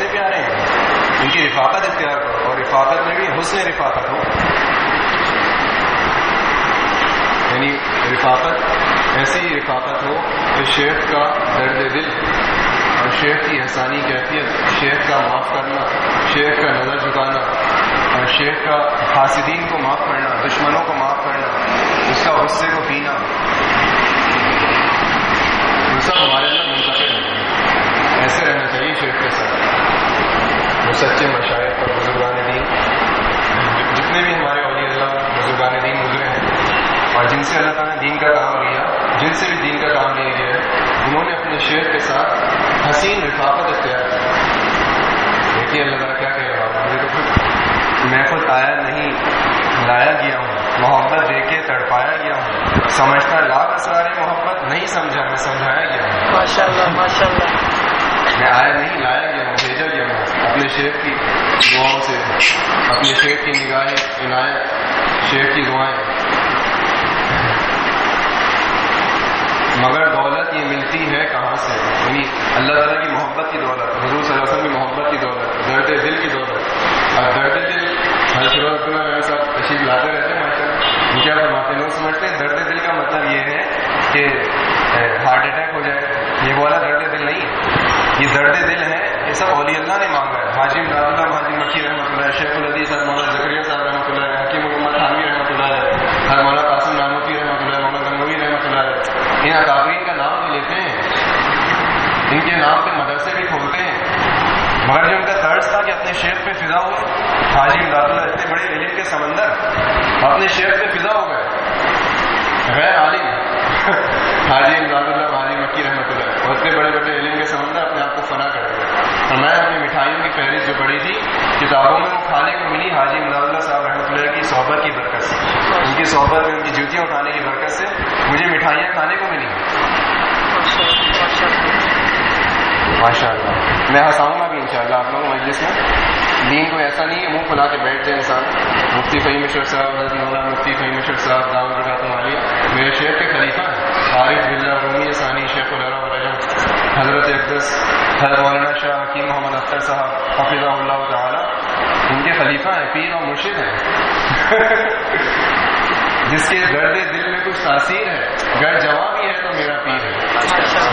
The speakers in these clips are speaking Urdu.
یافتہ پیارے ہیں۔ ان کی رفاقت اختیار کرو اور رفاقت میں بھی حسن رفاقت ہو۔ یعنی رفاقت، ایسی رفاقت ہو کہ شیخ کا درد دل اور شیخ کی احسانی کیفیت، شیخ کا معاف کرنا، شیخ کا نظر جھکانا اور شیخ کا حاسدین کو معاف کرنا، دشمنوں کو معاف کرنا، اس کا غصے کو پینا۔ وہ سب ہمارے اندر منتقل ہے ایسے رہنا چاہیے شیخ کے ساتھ۔ سچے مشاعر اور بزرگان دین جتنے بھی ہمارے اولیاء اللہ بزرگان دین گزرے ہیں اور جن سے اللہ تعالیٰ نے دین کا کام لیا جن سے بھی دین کا کام نہیں لیا انہوں نے اپنے شعر کے ساتھ حسین رفاقت اختیار کی۔ دیکھیے اللہ تعالیٰ کیا کہہ رہا مجھے تو خود میں خود آیا نہیں لایا گیا ہوں۔ محبت دے کے تڑپایا گیا ہوں۔ سمجھتا لاکھ اسرار محبت نہیں سمجھا میں سمجھایا گیا ہوں۔ ماشاء اللہ ماشاء اللہ میں آیا نہیں لایا گیا ہوں بھیجا گیا ہوں۔ اپنے شیخ کی دعاؤں سے، اپنے شیخ کی نگاہیں عنایت، شیخ کی دعائیں۔ مگر دولت یہ ملتی ہے کہاں سے؟ یعنی اللہ تعالیٰ کی محبت کی دولت، حضور صلی اللہ علیہ وسلم کی محبت کی دولت، درد دل کی دولت۔ اور درد دل ہر شروعات میرے ساتھ تشریف لاتے رہتے ہیں ماشاء اللہ۔ کیا فرماتے ہیں؟ لوگ سمجھتے ہیں درد دل کا مطلب یہ ہے کہ ہارٹ اٹیک ہو جائے۔ یہ والا درد دل نہیں ہے۔ یہ درد دل ہے، یہ سب اولی اللہ نے مانگا ہے۔ حاجم داد حاجم مکی رحمۃ اللہ، شیخ الدی صاحب مولانا زکریہ صاحب رحمۃ اللہ، حکیم محمد حامی رحمۃ اللہ ہر مولانا قاسم نانوتی رحمۃ اللہ، مولانا گنگوی رحمۃ اللہ۔ ان اکابرین کا نام بھی لیتے ہیں۔ ان کے نام پہ مدرسے بھی کھولتے ہیں۔ مگر جو ان کا طرز تھا کہ اپنے شیخ پہ فضا ہوئے حاجی امداد اللہ اتنے بڑے علم کے سمندر، اپنے شیخ پہ فضا ہو گئے۔ غیر عالم حاجی امداد اللہ حاجی مکی رحمۃ اللہ۔ اور اتنے بڑے بڑے علم کے سمندر اپنے آپ کو فنا کر دیا۔ اور میں اپنی مٹھائیوں کی فہرست جو پڑھی تھی، کتابوں میں وہ کھانے کو ملی، حاجی امداد اللہ صاحب رحمۃ اللہ کی صحبت کی برکت سے۔ ان کی صحبت میں ان کی جوتیاں اٹھانے کی برکت سے مجھے مٹھائیاں کھانے کو ملی۔ ماشاء اللہ میں ہنساؤں گا بھی ان شاء اللہ آپ لوگوں مجلس میں۔ دین کو ایسا نہیں ہے، منہ کھلا کے بیٹھ جائے انسان۔ مفتی فہیم مشر صاحب، حضرت مولانا مفتی فہیم مشر صاحب داؤ رکھا عالیہ میرے شیخ کے خلیفہ۔ ہیں عارف بلّہ رومی ثانی شیخ الرم رجم حضرت اقدس، حضرت مولانا شاہ حکیم محمد اختر صاحب حفیظ اللہ تعالیٰ. ان کے خلیفہ ہیں، پیر اور مرشد ہیں. جس کے درد دل میں کچھ تاثیر ہے، گر جوان بھی ہے تو میرا پیر ہے.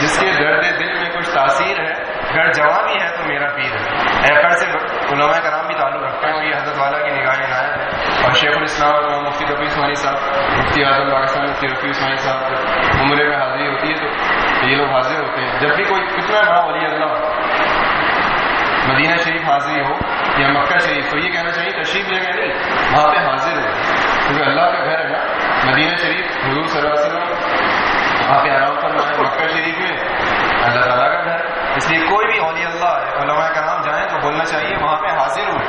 جس کے درد دل میں کچھ تاثیر ہے، گر جوان بھی ہے تو میرا پیر ہے. ایکڑ سے علماء کرام بھی تعلق رکھتے ہیں اور یہ حضرت والا کی نگاہ عنایت ہے. اور شیخ الاسلام مفتی رفیع عثمانی صاحب، مفتی اعظم پاکستان مفتی رفیع عثمانی صاحب عمرے میں حاضری ہوتی ہے تو یہ لوگ حاضر ہوتے ہیں۔ جب بھی کوئی کتنا بڑا ولی اللہ، مدینہ شریف حاضری ہو یا مکہ شریف، تو یہ کہنا چاہیے، تشریف لے گئے نہیں وہاں پہ حاضر ہو۔ کیونکہ اللہ کا گھر ہے نا، مدینہ شریف، حضور صلی اللہ علیہ وسلم، وہاں پہ آرام فرمائے مکہ شریف میں اللہ تعالیٰ کا گھر اس لیے کوئی بھی اولیاء اللہ ہے علماء کرام جائیں تو بولنا چاہیے، وہاں پہ حاضر ہوئے۔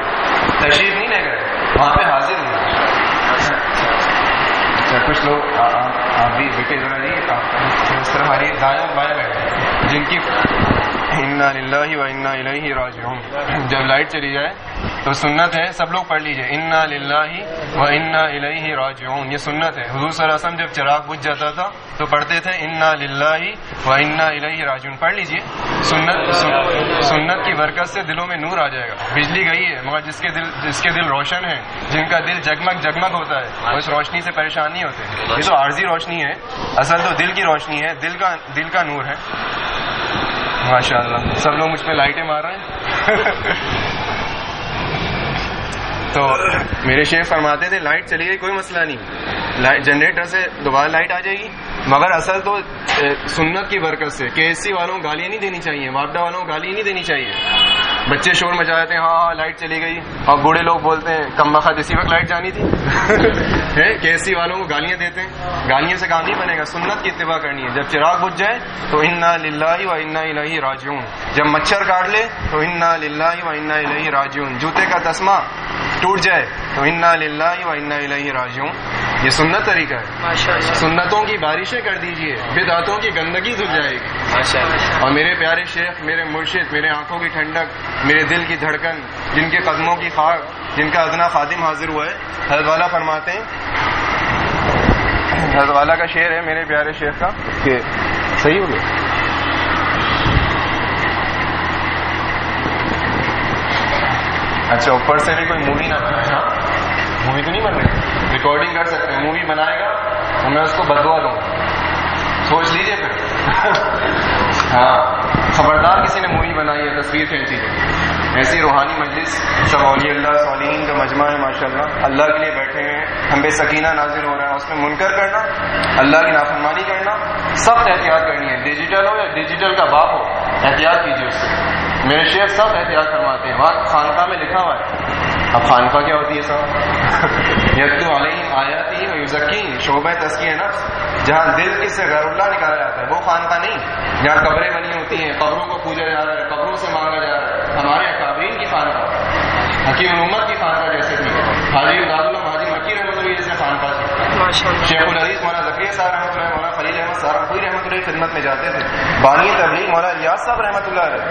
تشریف نہیں لے گئے، وہاں پہ حاضر ہوئے اچھا کچھ لوگ آپ بھی بیٹے ذرا نہیں اس طرح ہماری دائیں بائیں بیٹھے جن کی انا للہ و انا الیہ راجعون۔ جب لائٹ چلی جائے تو سنت ہے، سب لوگ پڑھ لیجیے۔ انا للہ و انا الیہ راجعون۔ یہ سنت ہے۔ حضور صلی اللہ علیہ وسلم جب چراغ بجھ جاتا تھا، تو پڑھتے تھے، انا للہ و انا الیہ راجعون۔ پڑھ لیجیے۔ سنت سنت کی برکت سے دلوں میں نور آ جائے گا۔ بجلی گئی ہے، مگر جس کے دل، جس کے دل روشن ہے جن کا دل جگمگ جگمگ ہوتا ہے، وہ اس روشنی سے پریشان نہیں ہوتے۔ یہ تو عارضی روشنی ہے۔ اصل تو دل کی روشنی ہے۔ دل کا دل کا نور ہے۔ ماشاء اللہ سب لوگ مجھ پہ لائٹیں مار رہے ہیں۔ تو میرے شیخ فرماتے تھے لائٹ چلی گئی، کوئی مسئلہ نہیں. جنریٹر سے دوبارہ لائٹ آ جائے گی. مگر اصل تو سنت کی برکت سے کے ایس سی والوں کو گالیاں نہیں دینی چاہیے واپڈا والوں کو گالی نہیں دینی چاہیے۔ بچے شور مچا دیتے ہیں ہاں ہاں لائٹ چلی گئی. اور بوڑھے لوگ بولتے ہیں، کم بخت اسی وقت لائٹ جانی تھی. کے ایس سی والوں کو گالیاں دیتے ہیں۔ گالیاں سے کام نہیں بنے گا، سنت کی اتباع کرنی ہے۔ جب چراغ بج جائے تو انا للہ و انا الہی راجون جب مچھر کاٹ لے تو انا للہ و انا الہی راجون جوتے کا تسمہ ٹوٹ جائے تو انا للہ و انا الہی راجون یہ سنت طریقہ ہے۔ سنتوں کی بارشیں کر دیجیے بدعتوں کی گندگی دھل جائے گی۔ اور میرے پیارے شیخ میرے مرشد میرے آنکھوں کی ٹھنڈک میرے دل کی دھڑکن جن کے قدموں کی خاک جن کا ادنا خادم حاضر ہوا ہے۔ حضرت والا فرماتے ہیں۔ حضرت والا کا شعر ہے میرے پیارے شیخ کا کہ صحیح ہو گیا۔ اچھا اوپر سے بھی کوئی مووی نہ اچھا، بنائے مووی تو نہیں بن رہی؟ ریکارڈنگ کر سکتے ہیں مووی بنائے گا تو میں اس کو بدوا دوں۔ سوچ لیجیے پھر۔ ہاں خبردار کسی نے مووی بنائی ہے، تصویر کھینچی ہے۔ ایسی روحانی مجلس سب اولی اللہ صالحین کا مجمع ہے ماشاء اللہ اللہ کے لیے بیٹھے ہیں، ہم بے سکینہ نازل ہو رہا ہے اس میں منکر کرنا، اللہ کی نافرمانی کرنا سخت احتیاط کرنی ہے۔ ڈیجیٹل ہو یا ڈیجیٹل کا باپ ہو، احتیاط کیجیے اس سے۔ میرے شیخ سب احتیاط فرماتے ہیں۔ وہاں خانقاہ میں لکھا ہوا ہے۔ اب خانقاہ کیا ہوتی ہے سب؟ یتو علیہ آیاتی و یزکین شعبہ تسکی نفس جہاں دل کس سے غیر اللہ نکالا جاتا ہے، وہ خانقاہ نہیں۔ جہاں قبریں بنی ہوتی ہیں، قبروں کو پوجا جا رہا ہے، قبروں سے مانگا جا رہا ہے۔ ہمارے اکابرین کی خانقاہ۔ حکیم امت کی خانقاہ جیسے تھی۔ حاجی عباد اللہ حاجی مکی رحمۃ اللہ جیسے خانقاہ تھی شیخ العزیز مولانا ذکری صاحب رحمۃ اللہ مولانا خلیل احمد کوئی رحمۃ اللہ خدمت میں جاتے تھے۔ بانی تبلیغ مولانا ریاض صاحب رحمۃ اللہ علیہ۔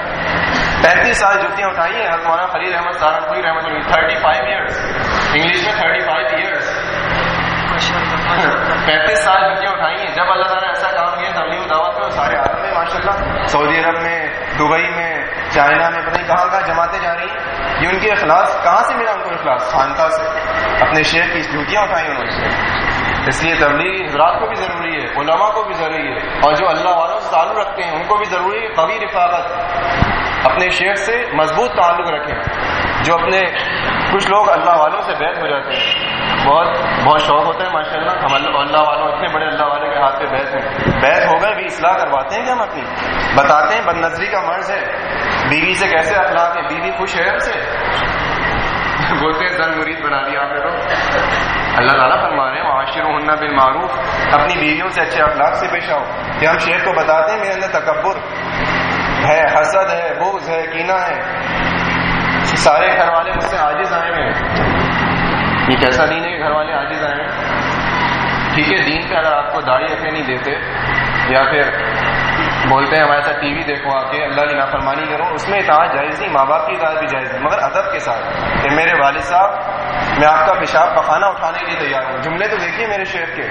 پینتیس سال جوتیاں اٹھائی ہیں حضرت مولانا خلیل احمد کوئی رحمۃ اللہ تھرٹی فائیو ایئرس انگلش میں تھرٹی فائیو ایئرس پینتیس سال جوتیاں اٹھائی ہیں۔ جب اللہ تعالیٰ نے ایسا کام کیا تبلیغ دعوت میں سارے عالم میں ماشاء اللہ سعودی عرب میں دبئی میں چائنا میں پتہ نہیں کہاں کہاں جماعتیں جا رہی ہیں۔ یہ ان کے اخلاص کہاں سے ملا ان کو اخلاص؟ خانقاہ سے۔ اپنے شیخ کی جوتیاں اٹھائی انہوں نے۔ اس لیے تبلیغ حضرات کو بھی ضروری ہے، علماء کو بھی ضروری ہے۔ اور جو اللہ والوں سے تعلق رکھتے ہیں، ان کو بھی ضروری ہے قوی رفاقت۔ اپنے شیخ سے مضبوط تعلق رکھیں۔ جو اپنے کچھ لوگ اللہ والوں سے بیت ہو جاتے ہیں۔ بہت بہت شوق ہوتا ہے ماشاء اللہ ہم اللہ والوں، اتنے بڑے اللہ والے کے ہاتھ پہ بیت ہیں۔ بیت ہو گئے بھی اصلاح کرواتے ہیں کیا ہم اپنی بتاتے ہیں بد نظری کا مرض ہے۔ بیوی سے کیسے اخلاق ہے بیوی خوش ہے ہم سے؟ بولتے ہیں زن مرید بنا دیا آپ نے تو۔ اللہ تعالیٰ فرما رہے ہیں معاشر ہننا بن معروف اپنی بیویوں سے اچھے اخلاق سے پیش آؤ۔ کہ ہم شیخ کو بتاتے ہیں، میرے اندر تکبر ہے، حسد ہے بوز ہے کینا ہے۔ سارے گھر والے مجھ سے عاجز آئے ہیں۔ یہ کیسا دین ہے کہ گھر والے عاجز آئے ہیں؟ ٹھیک ہے، دین پہ اگر آپ کو داڑھی رکھنے نہیں دیتے، یا پھر بولتے ہیں ہمارے ساتھ ٹی وی دیکھو آ کے، اللہ کی نافرمانی کرو، اس میں اطاعت جائز نہیں، ماں باپ کی اطاعت بھی جائز نہیں، مگر ادب کے ساتھ کہ میرے والد صاحب میں آپ کا پیشاب پخانا اٹھانے کے لیے تیار ہوں۔ جملے تو دیکھیے میرے شیخ کے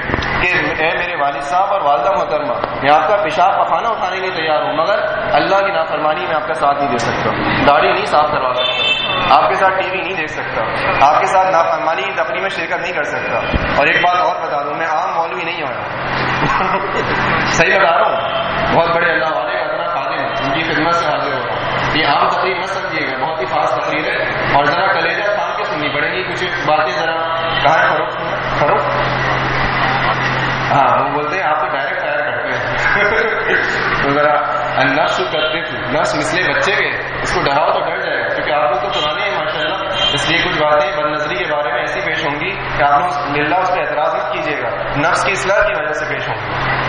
کہ اے میرے والد صاحب اور والدہ محترمہ، میں آپ کا پیشاب پخانا اٹھانے کے لیے تیار ہوں، مگر اللہ کی نافرمانی میں آپ کا ساتھ نہیں دے سکتا۔ داڑھی نہیں صاف کروا سکتا۔ آپ کے ساتھ ٹی وی نہیں دیکھ سکتا۔ آپ کے ساتھ نافرمانی تفریح میں شرکت نہیں کر سکتا۔ اور ایک بات اور بتا دوں، میں عام مولوی نہیں ہوا صحیح بتا رہا ہوں۔ بہت بڑے اللہ والے اتنا خادم ان کی خدمت سے حاضر ہو۔ رہا ہوں یہ عام تقریر مت سمجھیے گا، بہت ہی خاص تقریر ہے۔ اور ذرا کلیجہ تھام کے سننی پڑے گی کچھ باتیں ذرا کہاں فروخت فروخت ہاں وہ بولتے ہیں، آپ تو ڈائریکٹ فائر کرتے ہیں۔ تو ذرا نفس کرتے تھے نفس مسلے بچے کے، اس کو ڈراؤ تو ڈر جائے گا کیونکہ آپ لوگ تو پرانے ہیں ماشاء اللہ اس لیے کچھ باتیں بد نظری کے بارے میں ایسی پیش ہوں گی کہ آپ لوگ للہ اس پہ اعتراض مت کیجیے گا۔ نفس کی اصلاح کی وجہ سے پیش ہوں گی۔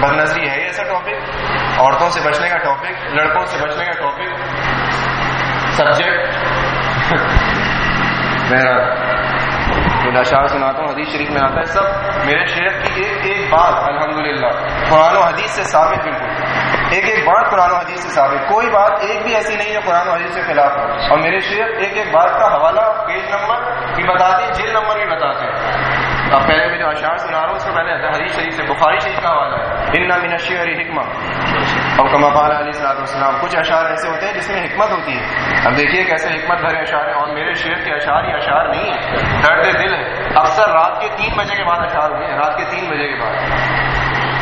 بد نظری ہے ایسا ٹاپک عورتوں سے بچنے کا ٹاپک لڑکوں سے بچنے کا ٹاپک سبجیکٹ بہرحال اشار سناتا ہوں، حدیث شریف میں آتا ہے، سب میرے شیخ کی ایک ایک بات، الحمدللہ، قرآن و حدیث سے ثابت بالکل۔ ایک ایک بات قرآن و حدیث سے ثابت۔ کوئی بات ایک بھی ایسی نہیں ہے قرآن و حدیث کے خلاف ہو۔ اور میرے شیخ ایک ایک بات کا حوالہ پیج نمبر بھی بتاتے ہیں، جیل نمبر بھی بتاتے ہیں۔ اب پہلے میں جو اشعار سنا رہا ہوں، اس سے پہلے حدیث شریف سے، بخاری شریف کا حوالہ ہے۔ ان من الشعر حکمہ اور کمافال علیہ السلاط والسلام، کچھ اشعار ایسے ہوتے ہیں جس میں حکمت ہوتی ہے۔ اب دیکھیے کیسے حکمت بھرے اشعار ہیں، اور میرے شعر کے اشعار ہی اشعار نہیں ہے درد دل ہے۔ اکثر رات کے تین بجے کے بعد اشعار ہوئے ہیں۔ رات کے تین بجے کے بعد۔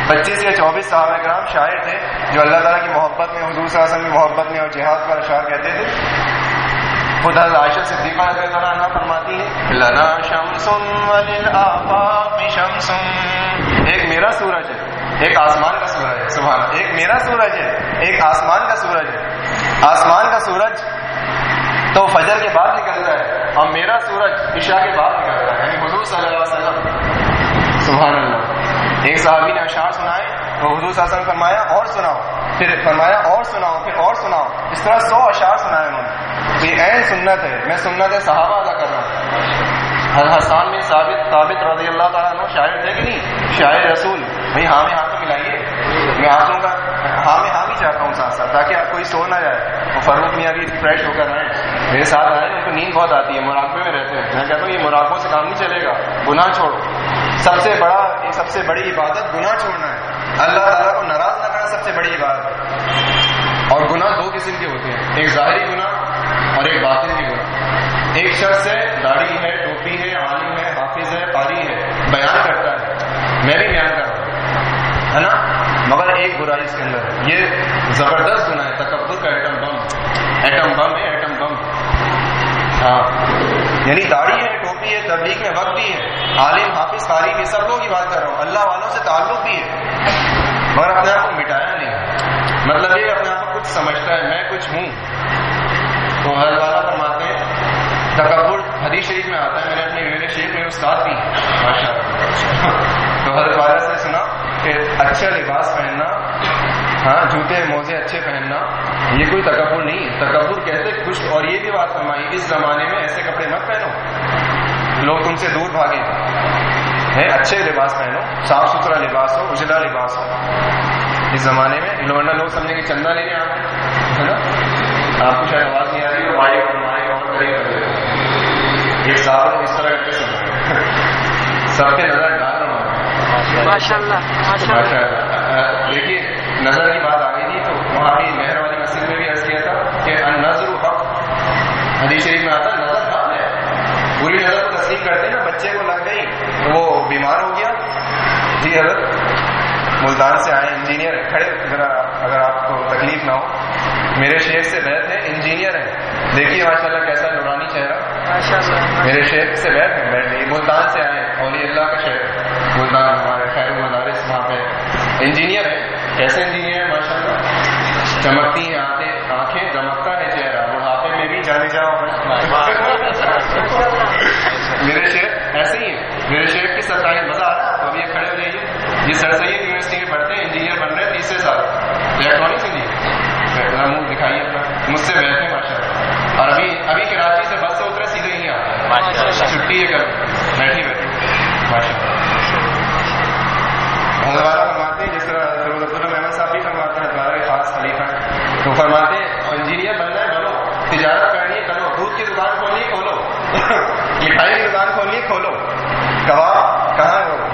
پچیس یا چوبیس صحابہ کرام شاعر تھے، جو اللہ تعالیٰ کی محبت میں، حضور صلی اللہ علیہ وسلم کی محبت میں اور جہاد پر اشعار کہتے تھے۔ خود حضرت عائشہ صدیقہ رضی اللہ عنہ فرماتی ہے لنا شمس وللآفاق شمس۔ ایک میرا سورج ہے۔ ایک آسمان کا سورج ہے۔ سبحان ایک میرا سورج ہے۔ ایک آسمان کا سورج ہے۔ آسمان کا سورج تو فجر کے بعد نکلتا ہے اور میرا سورج عشاء کے بعد نکلتا ہے۔ یعنی حضور صلی اللہ علیہ وسلم۔ سبحان اللہ۔ ایک صحابی نے اشعار سنائے تو حضور صلی اللہ علیہ وسلم فرمایا، اور سناؤ۔ پھر فرمایا، اور سناؤ، پھر اور سناؤ۔ اس طرح سو اشعار سنائے انہوں نے۔ یہ این سنت ہے۔ میں سنت صحابہ ادا کر رہا ہوں۔ حسان میں ثابت ثابت رضی اللہ تعالیٰ عنہ شاعر تھے کہ نہیں؟ شاعر رسول۔ بھائی ہاں میں ہاتھ ملائیے میں ہاتھوں کا ہاں میں ہاں بھی چاہتا ہوں ساتھ ساتھ، تاکہ آپ کوئی سو نہ جائے۔ وہ فروخت میاں بھی فریش ہو کر رہے میرے ساتھ آئے، ان کو نیند بہت آتی ہے، مراقبے میں رہتے ہیں۔ میں کہتا ہوں، یہ مراقبوں سے کام نہیں چلے گا۔ گناہ چھوڑو۔ سب سے بڑا سب سے بڑی عبادت گناہ چھوڑنا ہے۔ اللہ تعالیٰ کو ناراض نہ کرنا سب سے بڑی عبادت۔ ہے اور گناہ دو قسم کے ہوتے ہیں۔ ایک ظاہری گناہ اور ایک باطن کی گناہ۔ ایک شخص ہے، داڑھی ہے، ٹوپی ہے، عالم ہے، حافظ ہے، قاری ہے، بیان کرتا ہے۔ میں بھی بیان کر رہا ہوں۔ ہے نا؟ مگر ایک برائی اس کے اندر یہ زبردست گناہ ہے، تکبر کا ایٹم بم۔ ایٹم بم ہے، ایٹم بم۔ ہاں۔ یعنی داڑھی ہے، ٹوپی ہے، تبلیغ میں وقت بھی ہے۔ عالم، حافظ قاری بھی سب لوگ کی بات کر رہا ہوں۔ اللہ والوں سے تعلق بھی ہے۔ مگر اپنے آپ کو مٹایا نہیں۔ مطلب یہ اپنے آپ کو کچھ سمجھتا ہے، میں کچھ ہوں۔ تو ہر والا فرماتے ہیں، تکبر حدیث شریف میں آتا ہے میں نے اپنی میرے شریف میں استاد بھی ماشاء اللہ تو حضرت والا سے سنا کہ اچھا لباس پہننا ہاں جوتے، موزے اچھے پہننا، یہ کوئی تکبر نہیں تکبر کہتے کچھ اور یہ بھی بات فرمائی، اس زمانے میں ایسے کپڑے مت پہنو۔ لوگ تم سے دور بھاگے ہے اچھے لباس پہنو، صاف ستھرا لباس ہو، اجلا لباس ہو۔ اس زمانے میں لوڑنا لوگ سمجھے کہ چندہ لینے آتے ہے نا؟ آپ کو شاید آواز نہیں آ رہی تو اور مائک اور کھڑی کر دیتے ایک صاحب اس طرح کر کے سب پہ نظر ماشاء اللہ ماشاء اللہ اللہ دیکھیے نظر کی بات آ گئی تھی تو وہاں بھی مہر والی مسجد میں بھی عرض کیا تھا کہ نظر حق۔ حدیث شریف میں آتا نظر حق ہے۔ پوری نظر کو تسلیم کرتے ہیں نا بچے کو لگ گئی تو وہ بیمار ہو گیا۔ جی حضرت ملتان سے آئے انجینئر کھڑے۔ ذرا اگر آپ کو تکلیف نہ ہو۔ میرے شیخ سے بیٹھ ہے انجینئر ہے دیکھیے ماشاء اللہ کیسا نورانی چہرہ۔ میرے شیخ سے بیٹھ ہے بیٹھ گئی ملتان سے آئے اولی اللہ کا شہر ملتان۔ انجینئر ہے کیسے انجینئر ہے ماشاء اللہ چمکتی ہیں آنکھیں آنکھیں چمکتا ہے چہرہ بڑھاپے میں بھی جانے جاؤ۔ میرے شیخ ایسے ہی ہے میرے شیخ کی سرکاری مزہ آ رہا ہے تو اب یہ کھڑے ہو جائیے۔ یہ سر سید یونیورسٹی میں پڑھتے ہیں انجینئر بن رہے ہیں تیسرے سال۔ Electronics engineer. منہ دکھائیے اپنا۔ مجھ سے بیٹھے ماشاء اللہ اور ابھی ابھی کراچی سے بس سے اترے سیدھے ہی آتے ہیں چھٹی ہے کل۔ بیٹھی بیٹھی ماشاء اللہ حضرت والا فرماتے ہیں جس طرح ضرور عبد اللہ محمد صاحب بھی فرماتے ہیں دوارا کے خاص خلیفہ ہیں تو فرماتے ہیں انجینئر بننا ہے بنو تجارت کرنی ہے کرو دودھ کی دکان کھولنی ہے کھولو مٹھائی کھولو۔ کباب کہاں ہے وہ؟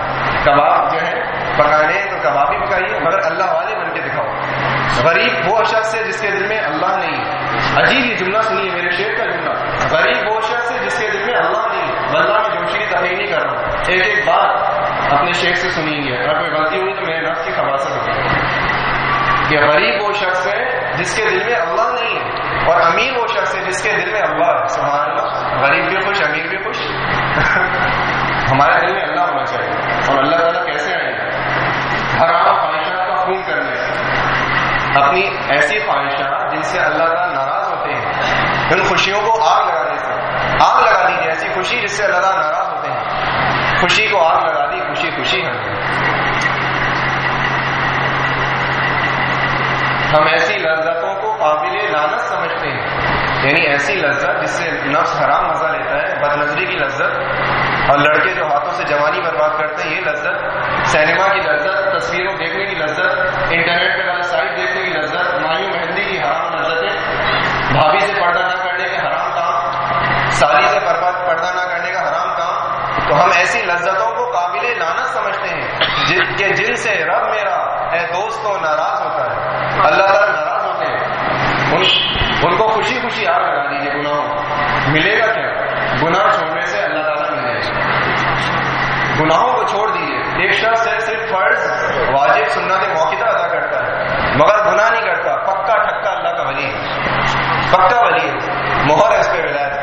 کباب جو ہے، پکانے تو کباب بھی پکائیے مگر اللہ والے بن کے دکھاؤ۔ غریب وہ شخص ہے جس کے دل میں اللہ نہیں عجیب یہ جملہ سنیے میرے شیر کا جملہ۔ غریب وہ شخص ہے جس کے دل میں اللہ نہیں بندہ میں جوشی کی تفریح نہیں کر رہا۔ ہوں ایک ایک بات اپنے شیخ سے سنیں گے۔ اگر کوئی غلطی ہوئی تو میرے نفس کی خباست ہوگی کہ غریب وہ شخص ہے جس کے دل میں اللہ نہیں اور امیر وہ شخص ہے جس کے دل میں اللہ ہے، سبحان اللہ۔ غریب بھی خوش امیر بھی خوش۔ ہمارے دل میں اللہ ہونا چاہیے۔ اور اللہ تعالیٰ کیسے آئے؟ گا حرام خواہشات کا خون کرنے سے۔ اپنی ایسی خواہشات جن سے اللہ تعالیٰ ناراض ہوتے ہیں، ان خوشیوں کو آگ لگانے سے آگ لگا دیجیے ایسی خوشی جس سے اللہ تعالیٰ ناراض ہوتے ہیں۔ خوشی کو آگ لگا دی، خوشی خوشی ہے ہم ایسی لذتوں کو سمجھتے ہیں۔ یعنی ایسی لذت جس سے نفس حرام مزہ لیتا ہے بد نظری کی لذت اور لڑکے جو ہاتھوں سے جوانی برباد کرتے ہیں، یہ لذت سینما کی لذت، تصویروں دیکھنے کی لذت، انٹرنیٹ پہ والا سائٹ دیکھنے کی لذت مایو مہندی کی حرام لذتیں، بھابھی سے پردہ نہ کرنے کے حرام کام، سالی سے برباد پردہ نہ کرنے کا حرام کام۔ تو ہم ایسی لذتوں کو قابل لانت سمجھتے ہیں، جن کے جن سے رب میرا، اے دوست کو ناراض ہوتا ہے۔ اللہ تعالیٰ ناراض ان, ان کو خوشی خوشی آگ لگا دیجیے گناہوں ملے گا کیا؟ گناہ چھوڑنے سے اللہ تعالیٰ مل جائے گا۔ گناہوں کو چھوڑ دیجیے ایک شخص ہے صرف فرض واجب سنت موقع ادا کرتا ہے مگر گناہ نہیں کرتا۔ پکا ٹھکا اللہ کا ولی ہے۔ پکا ولی ہے۔ مہر اس پہ ولایت۔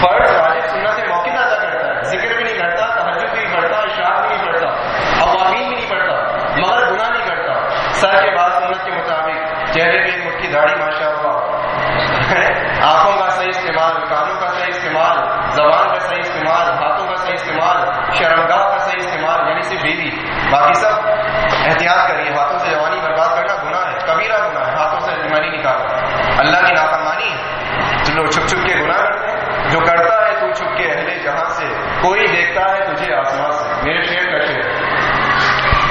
فرض واجب سنت موقع ادا کرتا ہے ذکر بھی نہیں کرتا تحجد بھی نہیں پڑھتا اشاعت بھی نہیں پڑھتا عوامین بھی نہیں پڑھتا مگر گناہ نہیں کرتا سر کے بعد سنت کے مطابق چہرے پہ ایک مٹھی داڑھی ماشاء اللہ آنکھوں کا صحیح استعمال، کانوں کا صحیح استعمال، زبان کا صحیح استعمال، ہاتھوں کا صحیح استعمال، شرمگاہ کا صحیح استعمال یعنی صرف بیوی۔ باقی سب احتیاط کریے ہاتھوں سے جوانی برباد کرنا گناہ ہے، کبیرہ گناہ ہے، ہاتھوں سے جمانی نکالنا اللہ کی نافرمانی، جو لوگ چھپ چھپ کے گناہ کرتے ہیں، جو کرتا ہے تو چھپ کے اہل جہاں سے، کوئی دیکھتا ہے تجھے آسمان سے۔ میرے شیر کا شیر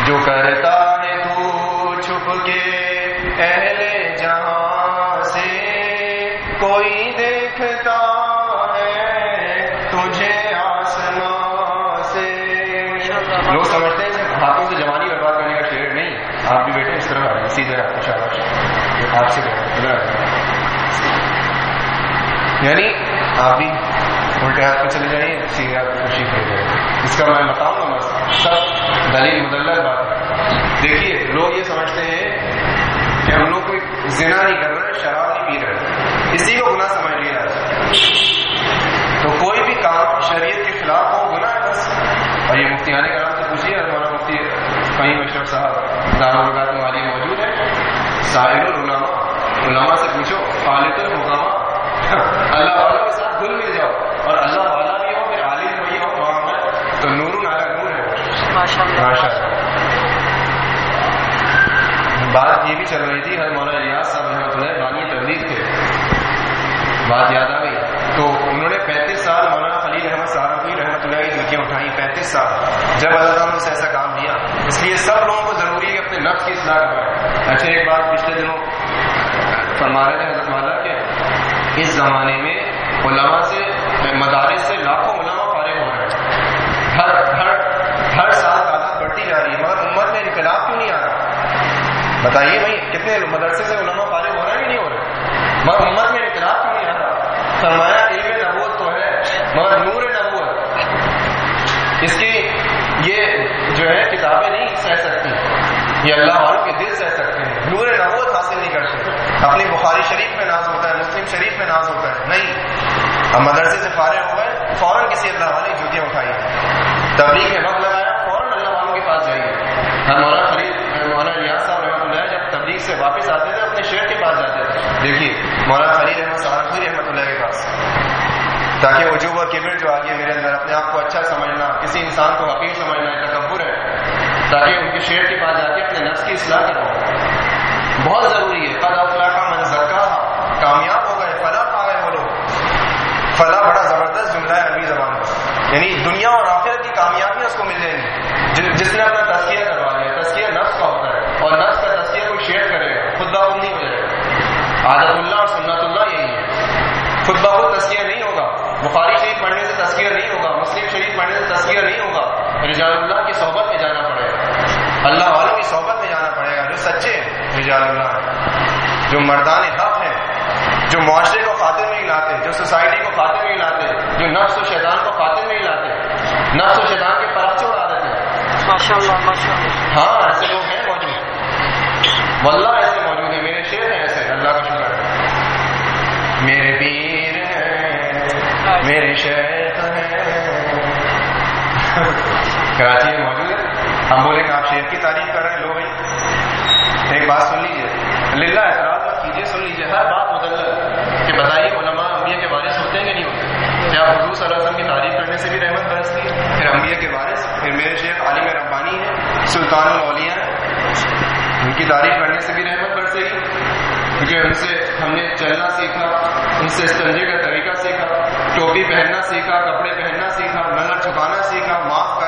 جو کرتا ہے تو چھپ کے اس طرح آ رہے ہیں آپ سے یعنی آپ بھی الٹے ہاتھ پہ چلے جائیے، سیدھے آپ کو خوشی ہو جائے اس کا میں بتاؤں گا بس۔ سب دلیل مدلل بات ہے۔ دیکھیے، لوگ یہ سمجھتے ہیں کہ ہم لوگ کوئی زنا نہیں کر رہے، شراب نہیں پی رہے۔ اسی کو گناہ سمجھ لیا تو کوئی بھی کام شریعت کے خلاف ہو، گناہ ہے بس۔ اور یہ مفتی آنے کرام سے پوچھیے، ہمارا مفتی فہیم اشرف صاحب دارالغات والی ساحل العلماء علماء سے پوچھو خالد الحکامہ اللہ والوں کے ساتھ گل مل جاؤ۔ اور اللہ والا بھی ہو پھر عالم بھی ہو وہاں تو نور نارا نور ہے؟ ماشاء اللہ بات یہ بھی چل رہی تھی ہر مولانا ریاض صاحب رحمۃ اللہ بانی تبلیغ تھے بات یاد آ گئی۔ تو انہوں نے پینتیس سال مولانا خلیل احمد سہارنپوری رحمۃ اللہ کی جھلکیاں اٹھائی پینتیس سال۔ جب اللہ تعالیٰ نے اسے ایسا کام دیا اس لیے سب لوگوں کو ضروری ہے کہ اپنے نفس کی اصلاح کرائیں اچھا ایک بات پچھلے دنوں فرما رہے تھے حضرت والا کہ اس زمانے میں علماء سے، مدارس سے لاکھوں علماء فارغ ہو رہے ہیں ہر ہر ہر سال تعداد بڑھتی جا رہی ہے، مگر امت میں انقلاب کیوں نہیں آ رہا؟ بتائیے بھائی، کتنے مدرسے سے علماء فارغ ہو رہے ہیں کہ نہیں ہو رہے مگر امت میں انقلاب کیوں نہیں آ رہا فرمایا علم نبوت تو ہے مگر نور نبوت اس کی یہ جو ہے کتابیں نہیں سہ سکتی یہ اللہ والوں کے دل سہ سکتے ہیں۔ نور نبوت حاصل نہیں کرتے۔ اپنی بخاری شریف میں ناز ہوتا ہے، مسلم شریف میں ناز ہوتا ہے۔ نہیں۔ اب مدرسے سے فارغ ہو گئے فوراً کسی اللہ والے جوتیاں اٹھائی۔ تبلیغ میں وقت لگایا، فوراً اللہ والوں کے پاس جائیے ہم مولانا خرید مولانا ریاض صاحب رحمۃ اللہ جب تبلیغ سے واپس آتے تھے، اپنے شہر کے پاس جاتے تھے۔ دیکھیے مولانا خلیل احمد سہارنپوری رحمۃ اللہ کے پاس۔ تاکہ عجوب و کبر جو آگے میرے اندر اپنے آپ کو اچھا سمجھنا، کسی انسان کو حقیق سمجھنا ہے تکبر ہے۔ تاکہ ان کے شعر کے پاس جا کے اپنے نفس کی اصلاح کرواؤ بہت ضروری ہے۔ قد افلاح کا منظر کامیاب ہو گئے فلاح پا گئے وہ لوگ۔ فلاح بڑا زبردست جملہ ہے عربی زبان میں یعنی دنیا اور آخرت کی کامیابی اس کو مل جائیں گی۔ جس نے اپنا تذکیہ کروا لیا تذکیہ نفس کا ہوتا ہے۔ اور نفس کا تذکیہ کوئی شیئر کرے گا، خود بخود نہیں ہو جائے گا۔ عادت اللہ اور سنت اللہ یہی ہے۔ خود بخود تذکیہ نہیں ہوگا۔ بخاری شریف پڑھنے سے تذکیہ نہیں ہوگا، مسلم شریف پڑھنے سے تذکیہ نہیں ہوگا۔ رجال اللہ کی صحبت میں جانا اللہ والوں کی صحبت میں جانا پڑے گا جو سچے ہیں رجال اللہ جو مردان حق ہیں جو معاشرے کو خاطر میں ہی لاتے جو سوسائٹی کو خاطر میں ہی لاتے جو نفس و شیطان کو خاطر میں ہی لاتے نفس و شیطان کے پرخ چھوڑا دیتے ہیں۔ ماشاء اللہ ماشاء اللہ ہاں ایسے لوگ ہیں موجود۔ واللہ ایسے موجود ہیں میرے شعر ہیں ایسے اللہ کا شکر میرے پیر ہیں میرے شیخ ہیں۔ کراچی میں موجود ہے ہم بولیں گے آپ شیخ کی تعریف کر رہے ہیں، لو بھائی۔ ایک بات سن لیجیے للہ اعتراض مت کیجیے سن لیجیے ہر بات بدل کہ بتائیے علماء انبیاء کے وارث ہوتے ہیں کہ نہیں ہوتے۔ کیا حضور صلی اللہ علیہ وسلم کی تعریف کرنے سے بھی رحمت برستی ہے پھر انبیاء کے وارث، پھر میرے شیخ عالم ربانی ہے سلطان الاولیاء ہیں۔ ان کی تعریف کرنے سے بھی رحمت برسے گی کیونکہ ان سے ہم نے چلنا سیکھا، ان سے استنجے کا طریقہ سیکھا، ٹوپی پہننا سیکھا، کپڑے پہننا سیکھا نظر چھپانا سیکھا، معاف کرنا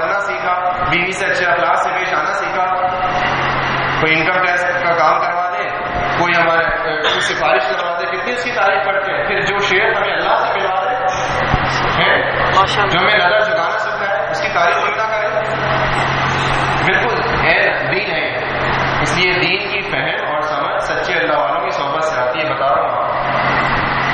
بیوی سے اچھے اخلاق سے پیش آنا سیکھا۔ کوئی انکم ٹیکس کا کام کروا دے کوئی ہمارے کوئی سفارش کروا دے کتنی اس کی تعریف کرتے ہیں پھر جو شعر ہمیں اللہ سے ملا دے جو ہمیں نظر جھکانا سکتا ہے اس کی تعریف کتنا کرے۔ بالکل ہے دین ہے۔ اس لیے دین کی فہم اور سمجھ سچے اللہ والوں کی صحبت سے آتی ہے بتا رہا ہوں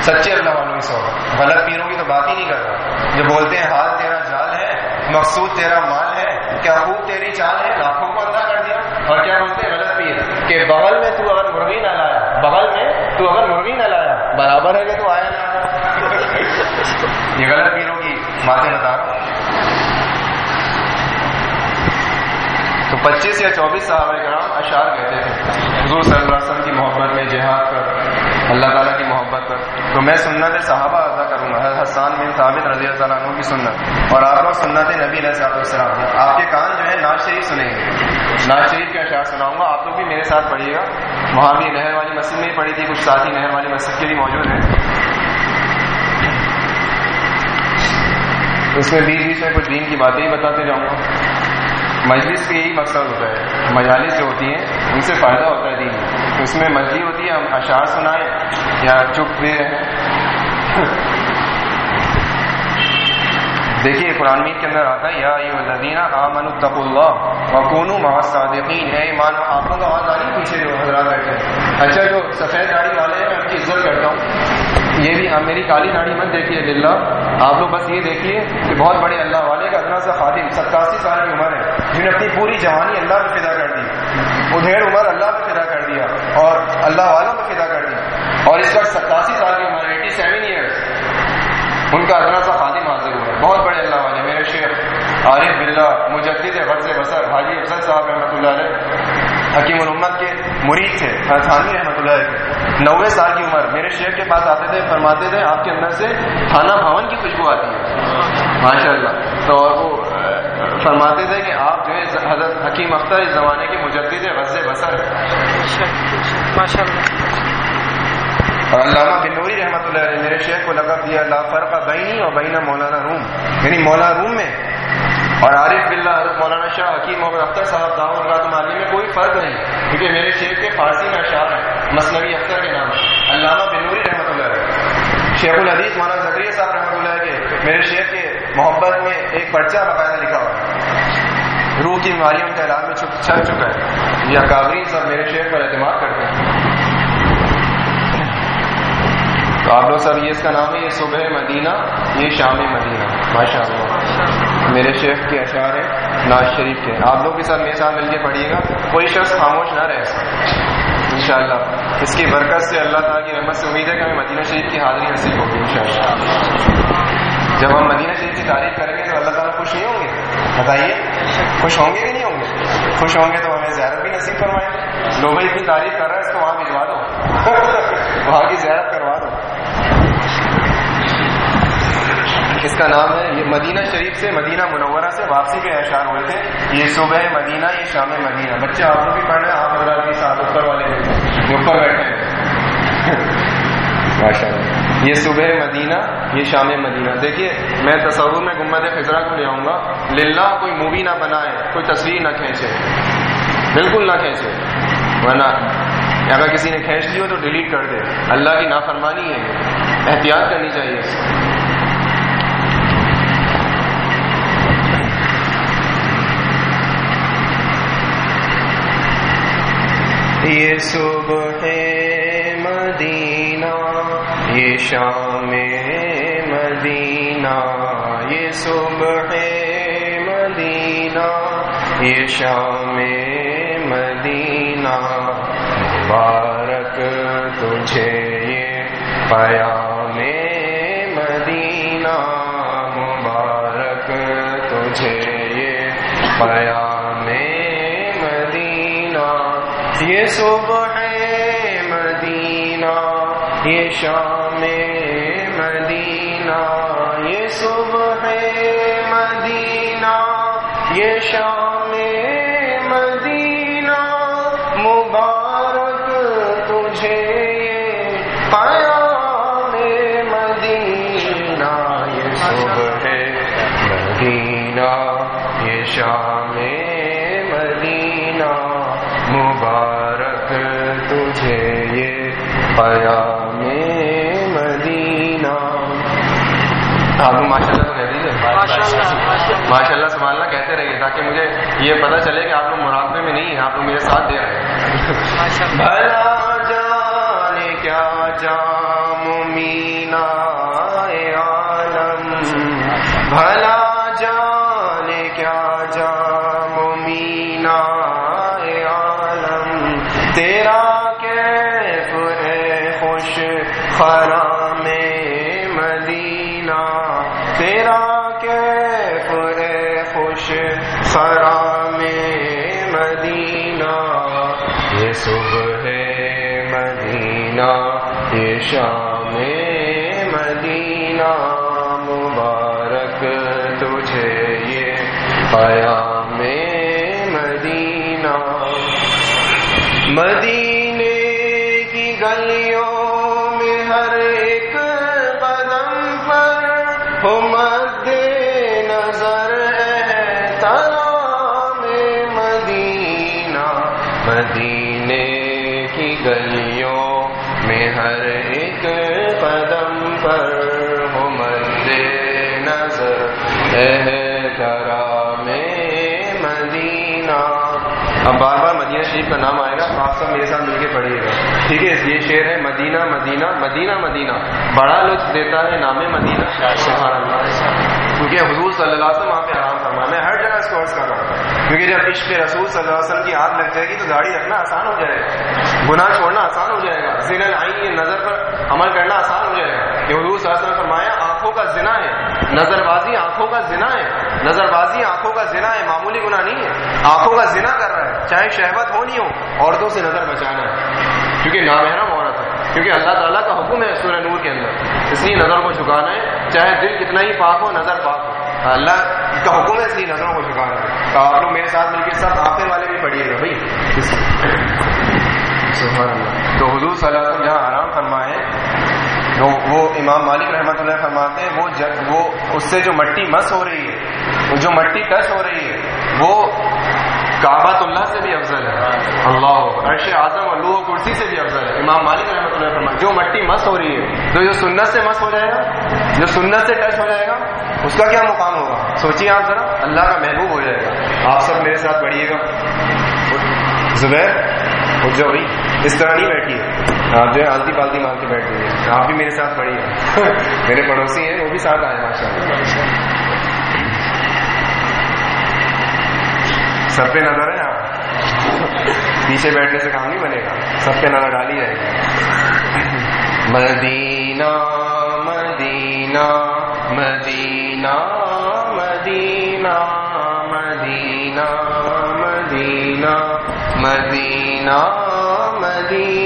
سچے اللہ والوں کی صحبت۔ غلط پیروں کی تو بات ہی نہیں کر رہا۔ جو بولتے ہیں حال تیرا جال ہے مقصود تیرا مال ہے کیا خوب تیری چال ہے؟ لاکھوں کو اندھا کر دیا۔ اور کیا بولتے ہیں؟ غلط پیر کہ بغل میں تو اگر مرغی نہ لایا بغل میں تو اگر مرغی نہ لایا برابر ہے کہ تو آیا نہ یہ غلط پیروں کی باتیں بتا رہا تو پچیس یا چوبیس صحابہ کرام اشعار کہتے تھے۔ حضور صلی اللہ علیہ وسلم کی محبت میں جہاد پر اللہ تعالیٰ کی محبت۔ پر تو میں سنت صحابہ ادا کروں گا حسان بن ثابت رضی اللہ عنہ کی سنت۔ اور آپ لوگ سنت نبی علیہ صاحب السلام آپ کے کان جو ہے ناز شریف سنیں گے۔ ناز شریف کے اشعار سناؤں گا۔ آپ لوگ بھی میرے ساتھ پڑھیے گا۔ وہاں بھی نہر والی مسجد میں ہی پڑھی تھی، کچھ ساتھی نہر والی مسجد کے بھی موجود ہیں۔ اس میں بیچ بیچ میں کچھ دین کی باتیں ہی بتاتے جاؤں گا۔ مجلس کا یہی مقصد ہوتا ہے۔ مجالس جو ہوتی ہیں، ان سے فائدہ ہوتا ہے دین اس میں مرضی ہوتی ہے، ہم اشعار سنائیں یا چپ بھی رہیں۔ دیکھیے، قرآن مید کے اندر آتا ہے، یا الذین آمنوا اللہ وکونوا مع ہے ایمان آپ لوگ آواز آ رہی پیچھے جو حضرات بیٹھے اچھا جو سفید داڑھی والے ہیں، میں ان کی عزت کرتا ہوں۔ یہ بھی میری کالی داڑھی مت دیکھیے، للہ۔ آپ لوگ بس یہ دیکھیے کہ بہت بڑے اللہ والے کا ادنا سا خادم ستاسی سال کی عمر ہے۔ جنہوں نے اپنی پوری جوانی اللہ میں فدا کر دی۔ ادھیڑ عمر اللہ میں فدا کر دیا اور اللہ والوں میں فدا کر دی۔ اور اس وقت ستاسی سال کی عمر ایٹی سیون ایئرس ان کا ادنا سا خادم حاضر ہوا ہے۔ بہت بڑے اللہ والے میرے شیخ عارف بلّہ مجدد غرض بسر حاجی افضل صاحب رحمۃ اللہ علیہ، حکیم الامت کے مرید تھے تھانوی رحمۃ اللہ علیہ۔ نوے سال کی عمر۔ میرے شیخ کے پاس آتے تھے، فرماتے تھے، آپ کے اندر سے تھانہ بھون کی خوشبو آتی ہے۔ ماشاء اللہ تو وہ فرماتے تھے کہ آپ جو ہے حضرت حکیم اختر اس زمانے کے مجدد غز بسر اور علامہ بنوری رحمۃ اللہ علیہ میرے شیخ کو لقب دیا لا فرق بینی اور بینا مولانا روم۔ یعنی مولانا روم میں۔ اور عارف بلّہ حضرت مولانا شاہ حکیم اور اختر صاحب داؤن رات مالی میں کوئی فرق نہیں کیونکہ میرے شیخ کے فارسی میں اشعار ہیں مصنوعی اختر کے نام علامہ بنوری رحمۃ اللہ علیہ۔ شیخ الحدیث مولانا زکریہ صاحب رحمۃ اللہ کے میرے شیخ کے محبت میں ایک پرچہ باقاعدہ لکھا ہوا ہے۔ روح کی بیماریوں کے علاج میں چھپ چکا ہے۔ یا کابری سب میرے شیخ پر اعتماد کرتے ہیں۔ تو آپ لوگ سب یہ اس کا نام ہے، یہ صبح مدینہ، یہ شام مدینہ۔ ماشاء اللہ میرے شیخ کے اشعار ہیں ناز شریف کے۔ آپ لوگ کے ساتھ میرے ساتھ مل کے پڑھیے گا۔ کوئی شخص خاموش نہ رہے ان شاء اللہ اس کی برکت سے اللہ تعالیٰ کی رحمت سے امید ہے کہ ہمیں مدینہ شریف کی حاضری نصیب ہوگی ان شاء اللہ جب ہم مدینہ شریف کی تعریف کریں گے تو اللہ تعالیٰ خوش نہیں ہوں گے؟ بتائیے، خوش ہوں گے کہ نہیں ہوں گے؟ خوش ہوں گے تو ہمیں زیارت بھی نصیب کروائیں گے لوگ اتنی تعریف کر رہا ہے، اس کو وہاں بھجوا دو۔ وہاں کی زیارت کروا دو۔ اس کا نام ہے، یہ مدینہ شریف سے مدینہ منورہ سے واپسی کے اشعار ہوئے تھے۔ یہ صبح مدینہ، یہ شام مدینہ۔ بچے، آپ کو بھی پڑھ رہے ہیں، آپ حضرات کے ساتھ اوپر والے اوپر بیٹھے ماشاء اللہ۔ یہ صبح مدینہ، یہ شام مدینہ۔ دیکھیے، میں تصور میں گمبد خزرہ کو لے آؤں گا۔ للہ، کوئی مووی نہ بنائے، کوئی تصویر نہ کھینچے۔ بالکل نہ کھینچے۔ ورنہ، اگر کسی نے کھینچ لی ہو تو ڈیلیٹ کر دے۔ اللہ کی نافرمانی ہے احتیاط کرنی چاہیے۔ یہ صبح یہ شام مدینہ، یہ صبح مدینہ، یہ شام مدینہ مبارک تجھے یہ پیام مدینہ، مبارک تجھے یہ پیام مدینہ۔ یہ صبح شام مدینہ، یہ صبح مدینہ، یہ شام مدینہ، مبارک تجھے پیام مدینہ، یہ صبح مدینہ، یہ شام مدینہ، مبارک تجھے یہ پیام آپ ماشاء اللہ کہہ دیجیے ماشاء اللہ سبحان کہتے رہیے تاکہ مجھے یہ پتا چلے کہ آپ لوگ مراقبے میں نہیں ہیں آپ لوگ میرے ساتھ دے رہے ہیں۔ بھلا جانے کیا جام می عالم۔ بھلا قیام مدینہ۔ مدینے کی گلیوں میں ہر ایک قدم پر ہو مد نظر ترام مدینہ۔ مدینے کی گلیوں میں ہر ایک قدم پر ہو مد نظر اب بار بار مدینہ شریف کا نام آئے گا تو آپ سب میرے ساتھ مل کے پڑھیے گا۔ ٹھیک ہے، یہ شعر ہے، مدینہ مدینہ مدینہ مدینہ۔ بڑا لطف دیتا ہے نام مدینہ۔ سبحان اللہ۔ کیونکہ حضور صلی اللہ علیہ وسلم وہاں پہ آرام فرما میں ہر جگہ اس کو عرض کر رہا ہوں۔ کیونکہ جب عشق رسول صلی اللہ علیہ وسلم کی آگ لگ جائے گی تو داڑھی رکھنا آسان ہو جائے گا۔ گناہ چھوڑنا آسان ہو جائے گا۔ زنا آئی یہ نظر پر عمل کرنا آسان ہو جائے گا۔ کہ حضور صلی اللہ علیہ وسلم فرمایا کا زنا ہے۔ نظر بازی آنکھوں کا زنا ہے۔ نظر بازی آنکھوں کا زنا ہے، معمولی گناہ نہیں ہے۔ آنکھوں کا زنا کر رہا ہے۔ چاہے شہوت ہو نہیں ہو، عورتوں سے نظر بچانا ہے۔ کیونکہ نامحرم عورت ہے۔ کیونکہ اللہ تعالیٰ کا حکم ہے سورہ نور کے اندر۔ اس لیے نظر کو جھکانا ہے۔ چاہے دل کتنا ہی پاک ہو، نظر پاک ہو۔ اللہ کا حکم ہے اس لیے نظروں کو جھکانا ہے۔ تو آپ لوگ میرے ساتھ مل کے سب آخر والے بھی پڑھیے گا بھائی۔ سبحان اللہ۔ تو حضور صلی اللہ علیہ وسلم جہاں آرام فرمائے وہ وہ امام مالک رحمۃ اللہ فرماتے ہیں، وہ ج- وہ اس سے جو مٹی مس ہو رہی ہے جو مٹی ٹچ ہو رہی ہے، وہ کعبۃ اللہ سے بھی افضل ہے۔ اللہ عرش اعظم اور کرسی سے بھی افضل ہے۔ امام مالک رحمۃ اللہ فرماتے جو مٹی مس ہو رہی ہے، تو جو سنت سے مس ہو جائے گا، جو سنت سے ٹچ ہو جائے گا، اس کا کیا مقام ہوگا؟ سوچیے آپ ذرا، اللہ کا محبوب ہو جائے گا۔ آپ سب میرے ساتھ پڑھیے گا۔ زبیر اٹھ جاؤ بھائی اس طرح نہیں بیٹھی ہے۔ آپ جو ہے آلتی پالتی مار کے بیٹھ گئی ہے آپ بھی میرے ساتھ پڑھیے میرے پڑوسی ہیں، وہ بھی ساتھ آئے ماشاء اللہ۔ سب پہ نظر ہے آپ؟ پیچھے بیٹھنے سے کام نہیں بنے گا۔ سب پہ نظر ڈالی جائے گی۔ مدینہ مدینہ مدینہ مدینہ مدینہ مدینہ مدینہ مدینہ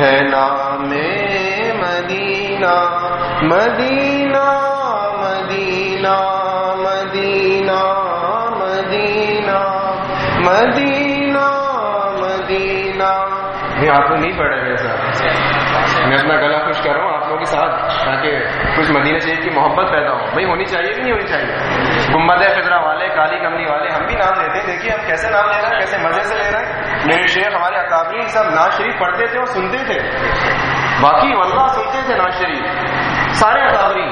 ہے نام مدینہ مدینہ مدینہ مدینہ مدینہ مدینہ مدینہ۔ نہیں، آپ لوگ نہیں پڑھ رہے سر میں اپنا گلا خوش کر رہا ہوں آپ لوگوں کے ساتھ، تاکہ کچھ مدینہ شریف کی محبت پیدا ہو۔ بھائی، ہونی چاہیے کہ نہیں ہونی چاہیے؟ گمبد فضرا والے، کالی کملی والے، ہم بھی نام لیتے ہیں۔ دیکھیے، ہم کیسے نام لے رہے ہیں، کیسے مزے سے لے رہے ہیں۔ میرے شیخ، ہمارے اکابری سب ناز شریف پڑھتے تھے اور سنتے تھے۔ باقی واللہ سنتے تھے ناز شریف۔ سارے اکابری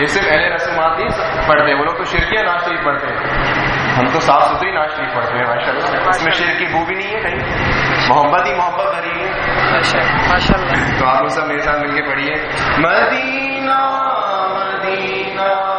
یہ صرف اہل رسومات نہیں پڑھتے ہیں، وہ لوگ تو شرکیاں ناز شریف پڑھتے ہیں۔ ہم تو صاف ستھری ناز شریف پڑھتے ہیں ماشاء اللہ اس میں شرک کی بو بھی نہیں ہے کہیں۔ محبت ہی محبت بھری۔ ہے تو آپ لوگ سب میرے ساتھ مل کے پڑھیے۔ مدینہ مدینہ مدینہ۔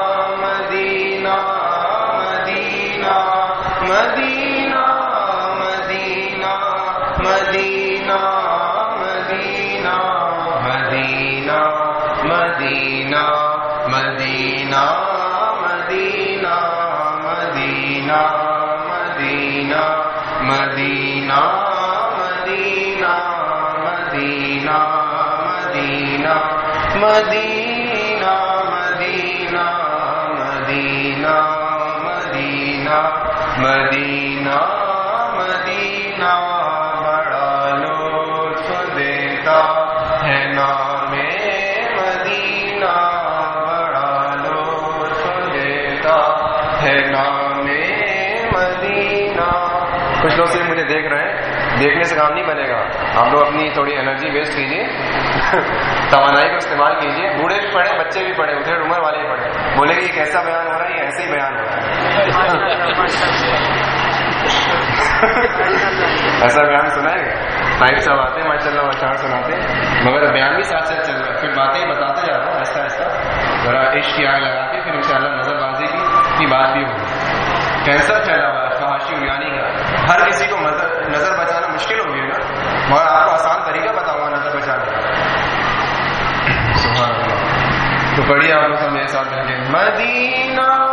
دیکھنے سے کام نہیں بنے گا۔ آپ لوگ اپنی تھوڑی انرجی ویسٹ کیجیے۔ توانائی کو استعمال کیجیے۔ بوڑھے بھی پڑھے بچے بھی پڑھے ادھر عمر والے بھی پڑھے بولے کہ یہ کیسا بیان ہو رہا ہے، یہ ایسے ہی بیان ہو رہا ہے۔ ایسا بیان سنا ہے نائب صاحب آتے ہیں ماشاء اللہ اشعار اچھا سناتے ہیں۔ مگر بیان بھی ساتھ ساتھ چل رہا ہے۔ پھر باتیں ہی بتاتے جا رہا ہوں۔ آہستہ آہستہ ذرا عشق کی آگ لگا کے پھر انشاءاللہ نظر بازی کی بات بھی ہوگی۔ کینسر پھیلا ہوا ہے؟ فحاشی یعنی کا ہر کسی کو نظر نظر بچانا مشکل ہو گیا نا مگر آپ کو آسان طریقہ بتاؤں نہ تو بچانے کا سبحان اللہ۔ تو پڑھیے آپ کو سب میرے ساتھ مل کے مدینہ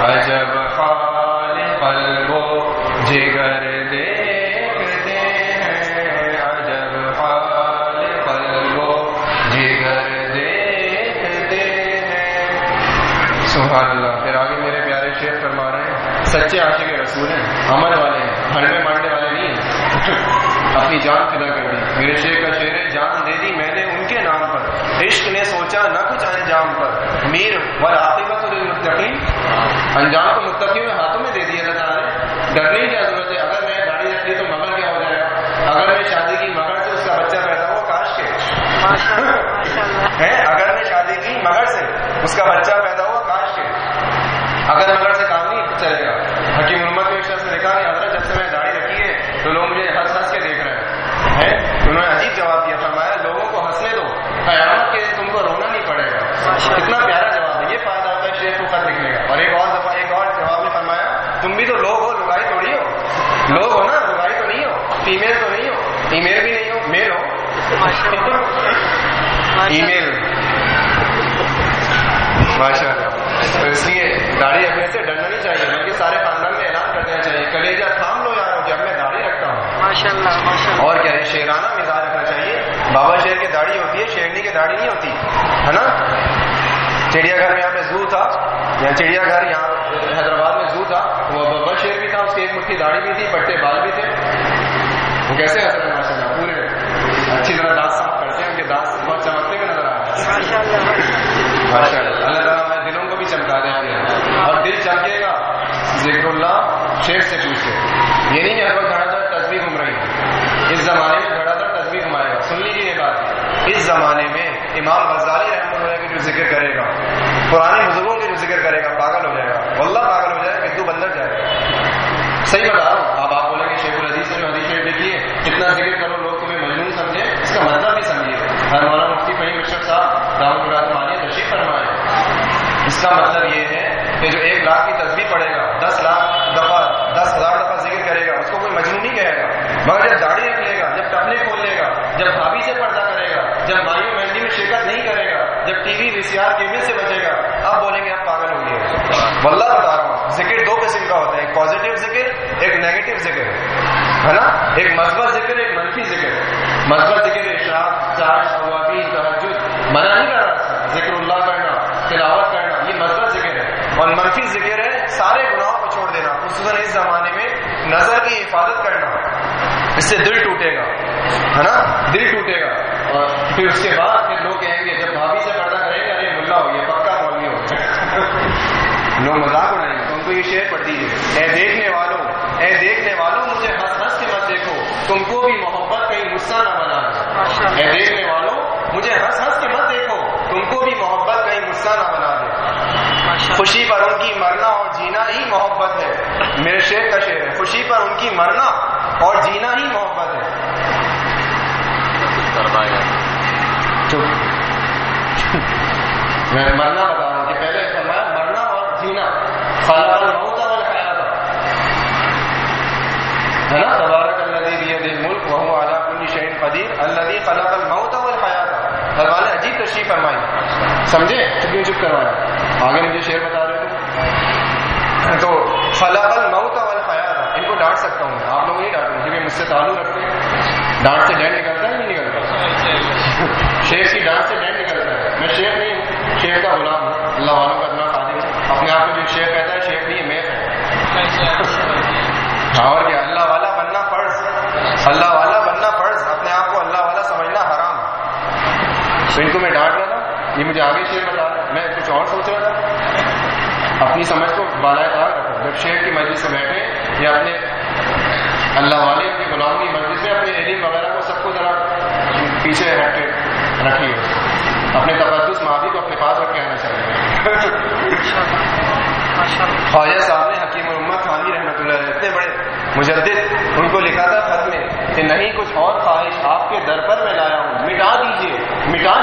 عجب خال قلب و جگر دیکھتے ہیں عجب خال قلب و جگر دیکھتے ہیں۔ سبحان اللہ، پھر آگے میرے پیارے شیخ فرما رہے ہیں، سچے عاشق رسول ہیں عمل والے ہیں ہڑمے ماننے والے نہیں ہیں۔ اپنی جان فدا کر دی۔ میرے شیخ کا شعر ہے، جان دے دی میں نے ان کے نام پر۔ عشق نے سوچا نہ کچھ انجام پر۔ میر والعاقبت للمتقین انجام کو متقیوں کے ہاتھوں میں دے دیا اللہ تعالیٰ نے۔ ڈرنے کی کیا ضرورت ہے۔ اگر میں گاڑی رکھ تو مگر کیا ہو جائے گا؟ اگر میں شادی کی مگر سے اس کا بچہ پیدا ہوا کاش کے۔ اگر میں شادی کی مگر سے اس کا بچہ پیدا ہوا کاش کے۔ اگر مگر سے کام نہیں چلے گا۔ حکیم محمد نے شخص نے دیکھا کہ حضرت جب سے میں داڑھی رکھی ہے تو لوگ مجھے ہنس ہنس کے دیکھ رہے ہیں؟ تو انہوں نے عجیب جواب دیا فرمایا لوگوں کو ہنسنے دو۔ قیامت کے تم کو رونا نہیں پڑے گا۔ کتنا پیارا جواب ہے یہ فائدہ خط لکھنے کا۔ اور ایک اور دفعہ ایک اور جواب میں فرمایا تم بھی تو لوگ ہو لگائی تھوڑی ہو۔ لوگ ہو نا لگائی تو نہیں ہو۔ فیمیل تو نہیں ہو۔ ای میل بھی نہیں ہو میل ہو۔ ای میل ماشاء اللہ تو اس لیے داڑھی رکھنے سے ڈرنا نہیں چاہیے بلکہ سارے خاندان میں اعلان کر دینا چاہیے۔ کلیجہ تھام لو یار کہ اب میں داڑھی رکھتا ہوں۔ ماشاء اللہ ماشاء اللہ اور کیا ہے شیرانہ مزاج رکھنا چاہیے۔ بابا شیر کی داڑھی ہوتی ہے شیرنی کی داڑھی نہیں ہوتی ہے نا؟ چڑیا گھر میں یہاں پہ زو تھا۔ یا چڑیا گھر یہاں حیدرآباد میں زو تھا۔ وہ بابا شیر بھی تھا اس کی ایک مٹھی داڑھی بھی تھی پٹے بال بھی تھے۔ وہ کیسے حضرت ماشاء اللہ پورے۔ اچھی طرح دانت صاف کرتے ہیں ان کے دانت بہت چمکتے ہوئے نظر آ رہے ہیں۔ ماشاء اللہ تعالیٰ ہمارے دلوں کو بھی چمکا دیتے ہیں اور دل چمکے گا۔ ذکر اللہ شیخ سے پوچھے یہ نہیں کہ ہر وقت دھڑا دھڑ تصویر گھوم رہی ہے۔ اس زمانے میں دھڑا دھڑ تصویر گھمائے۔ گا سن لیجیے یہ بات اس زمانے میں امام غزالی رحمۃ اللہ کے جو ذکر کرے گا، پرانے بزرگوں کے جو ذکر کرے گا، پاگل ہو جائے گا۔ واللہ پاگل ہو جائے گا کہ تو بندر جائے۔ گا صحیح بتا رہا ہوں اب آپ بولیں گے شیخ العزیز سے جو حدیث شریف لکھی ہے، اتنا ذکر کرو، لوگ تمہیں مجنون سمجھے اس کا مطلب بھی سمجھیے۔ ہر مولانا مفتی فہیم اشرف صاحب دعوت مراد مانی تشریف فرمائے اس کا مطلب یہ ہے کہ جو ایک لاکھ کی تصویر پڑے گا، دس لاکھ دفعہ، دس ہزار دفعہ ذکر کرے گا، اس کو کوئی مجنون نہیں کہے گا۔ مگر جب داڑھی رکھ لے گا، جب ٹپنے کھول لے گا، جب بھابھی سے پردہ جب مایو مہندی میں شرکت نہیں کرے گا، جب T V V C R cable سے بچے گا، اب بولیں گے آپ پاگل ہو گئے۔ واللہ بتا رہا ہوں، ذکر دو قسم کا ہوتا ہے، ایک پازیٹیو ذکر، ایک نیگیٹو ذکر، ہے نا؟ ایک مثبت ذکر، ایک منفی ذکر۔ مثبت ذکر اشراق چارج اوابین تحجد منع نہیں کر رہا ذکر اللہ کرنا، تلاوت کرنا، یہ مثبت ذکر ہے۔ اور منفی ذکر ہے، سارے گناہوں کو چھوڑ دینا۔ خصوصاً اس زمانے میں نظر کی حفاظت کرنا، اس سے دل ٹوٹے گا، ہے نا؟ دل ٹوٹے گا۔ اور پھر اس کے بعد پھر لوگ کہیں گے جب بھابھی سے پردہ کریں گے ارے ملا ہو یہ پکا مولوی ہو؟ لوگ مذاق اڑائیں گے تم کو یہ شعر پڑھ دیجیے اے دیکھنے والوں اے دیکھنے والوں مجھے ہنس ہنس کے مت دیکھو تم کو بھی محبت کہیں غصہ نہ بنا دے اے دیکھنے والوں مجھے ہنس ہنس کے مت دیکھو تم کو بھی محبت کہیں غصہ نہ بنا دے خوشی پر ان کی مرنا اور جینا ہی محبت ہے۔ میرے شعر کا شعر ہے خوشی پر ان کی مرنا اور جینا ہی محبت ہے۔ چپ۔ میں مرنا بتا رہا ہوں کہ پہلے فرمایا مرنا اور جینا۔ خلق الموت والحیات ہے نا؟ تبارک الذی بیدہ الملک وهو علی کل شیء قدیر الذی خلق الموت والحیات گھر والے عجیب تشریف فرمائی۔ سمجھے؟ تو کیوں چپ کروایا؟ آگے مجھے شعر بتا رہے تھے تو خلق الموت والحیات ان کو ڈانٹ سکتا ہوں میں۔ آپ لوگ نہیں ڈانٹوں کیونکہ مجھ سے تعلق رکھتے ہیں۔ ڈانٹ سے ڈینٹ نکلتا ہے۔ شیخ کی ڈانٹ سے ڈینٹ نکلتا ہے میں شیخ نہیں ہوں، شیخ کا غلام ہوں۔ اللہ والوں کا اتنا خادم ہے۔ اپنے آپ کو جو شیخ کہتا ہے، شیخ نہیں ہے میں ہاں، اور کیا؟ اللہ والا بننا فرض۔ اللہ والا بننا فرض۔ اپنے آپ کو اللہ والا سمجھنا حرام۔ تو ان کو میں ڈانٹ رہا تھا۔ یہ مجھے آگے شیخ بتا رہا میں کچھ اور سوچ رہا تھا۔ اپنی سمجھ کو بالائے تار رکھو۔ جب شیخ کی مجلس سے بیٹھے یا اپنے اللہ والے اپنی غلام کی مجلس میں اپنے علم وغیرہ کو سب کو ذرا پیچھے ہٹ کے رکھیے۔ اپنے تقدس ماضی کو اپنے پاس رکھ کے آنا چاہیے۔ خواجہ صاحب نے حکیم الامت خانی رحمۃ اللہ علیہ اتنے بڑے مجدد ان کو لکھا تھا خط میں کہ نہیں کچھ اور خواہش آپ کے در پر میں لایا ہوں۔ مٹا دیجیے مٹا